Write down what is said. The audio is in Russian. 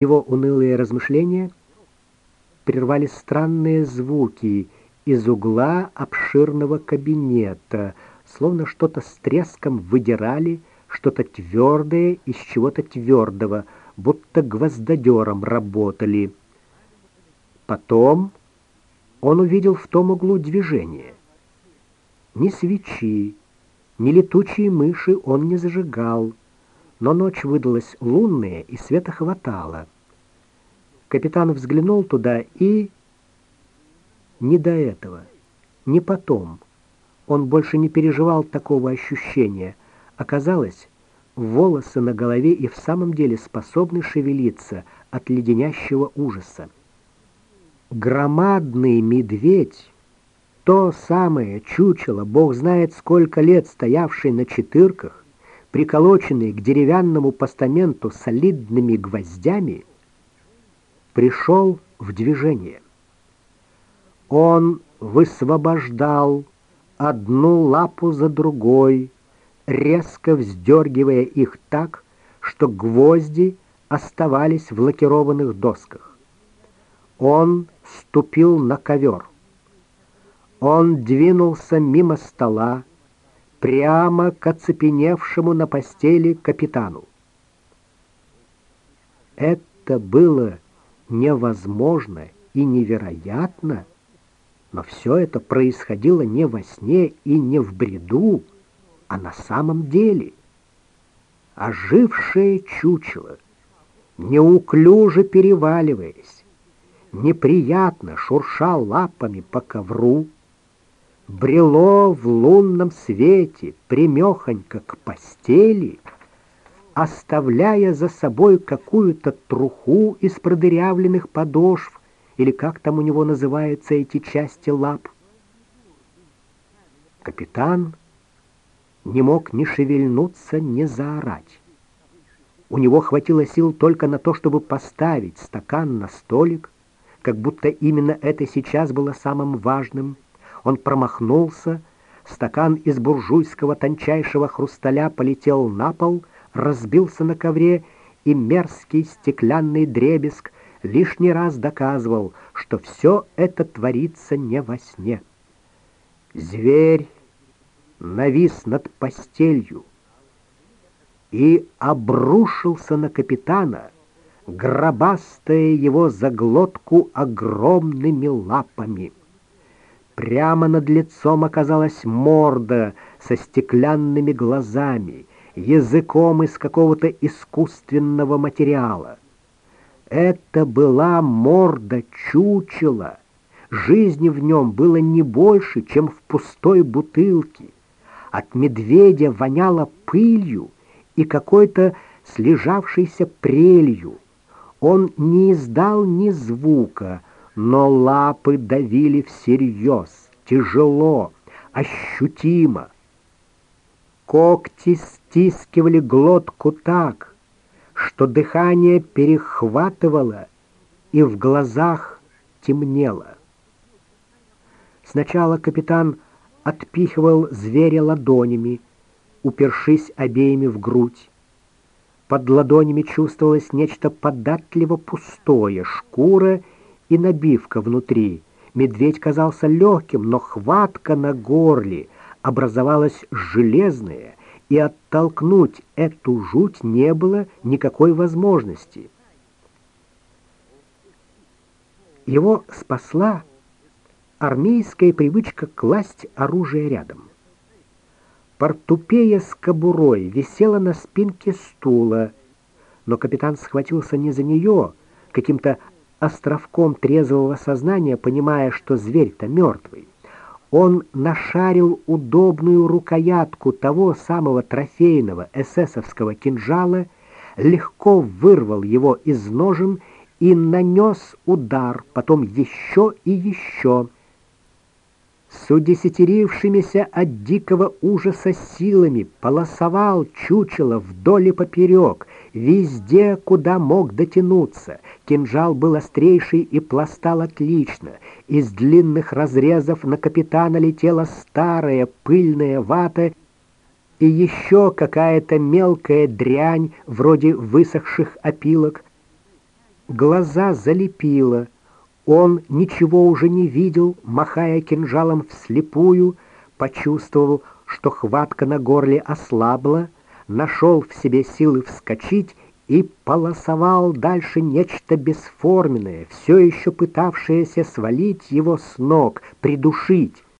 Его унылые размышления прервали странные звуки из угла обширного кабинета, словно что-то с треском выдирали, что-то твердое из чего-то твердого, будто гвоздодером работали. Потом он увидел в том углу движение. Ни свечи, ни летучие мыши он не зажигал но ночь выдалась лунная, и света хватало. Капитан взглянул туда и... Не до этого, не потом. Он больше не переживал такого ощущения. Оказалось, волосы на голове и в самом деле способны шевелиться от леденящего ужаса. Громадный медведь, то самое чучело, бог знает сколько лет стоявший на четырках, приколоченный к деревянному постаменту солидными гвоздями, пришел в движение. Он высвобождал одну лапу за другой, резко вздергивая их так, что гвозди оставались в лакированных досках. Он ступил на ковер. Он двинулся мимо стола, прямо к оцепеневшему на постели капитану. Это было невозможно и невероятно, но все это происходило не во сне и не в бреду, а на самом деле. Ожившее чучело, неуклюже переваливаясь, неприятно шурша лапами по ковру, брело в лунном свете примехонько к постели, оставляя за собой какую-то труху из продырявленных подошв, или как там у него называются эти части лап. Капитан не мог ни шевельнуться, ни заорать. У него хватило сил только на то, чтобы поставить стакан на столик, как будто именно это сейчас было самым важным — он промахнулся, стакан из буржуйского тончайшего хрусталя полетел на пол, разбился на ковре, и мерзкий стеклянный дребезг лишний раз доказывал, что все это творится не во сне. Зверь навис над постелью и обрушился на капитана, гробастая его за глотку огромными лапами. Прямо над лицом оказалась морда со стеклянными глазами, языком из какого-то искусственного материала. Это была морда чучела. Жизни в нем было не больше, чем в пустой бутылке. От медведя воняло пылью и какой-то слежавшейся прелью. Он не издал ни звука, но лапы давили всерьез, тяжело, ощутимо. Когти стискивали глотку так, что дыхание перехватывало и в глазах темнело. Сначала капитан отпихивал зверя ладонями, упершись обеими в грудь. Под ладонями чувствовалось нечто податливо пустое, шкура — и набивка внутри. Медведь казался легким, но хватка на горле образовалась железная, и оттолкнуть эту жуть не было никакой возможности. Его спасла армейская привычка класть оружие рядом. Портупея с кобурой висела на спинке стула, но капитан схватился не за нее, каким-то островком трезвого сознания, понимая, что зверь-то мертвый. Он нашарил удобную рукоятку того самого трофейного эсэсовского кинжала, легко вырвал его из ножен и нанес удар, потом еще и еще. С удесятерившимися от дикого ужаса силами полосовал чучело вдоль и поперек, везде, куда мог дотянуться. Кинжал был острейший и пластал отлично. Из длинных разрезов на капитана летела старая пыльная вата и еще какая-то мелкая дрянь, вроде высохших опилок. глаза залепило. Он ничего уже не видел, махая кинжалом вслепую, почувствовал, что хватка на горле ослабла, нашел в себе силы вскочить и полосовал дальше нечто бесформенное, все еще пытавшееся свалить его с ног, придушить.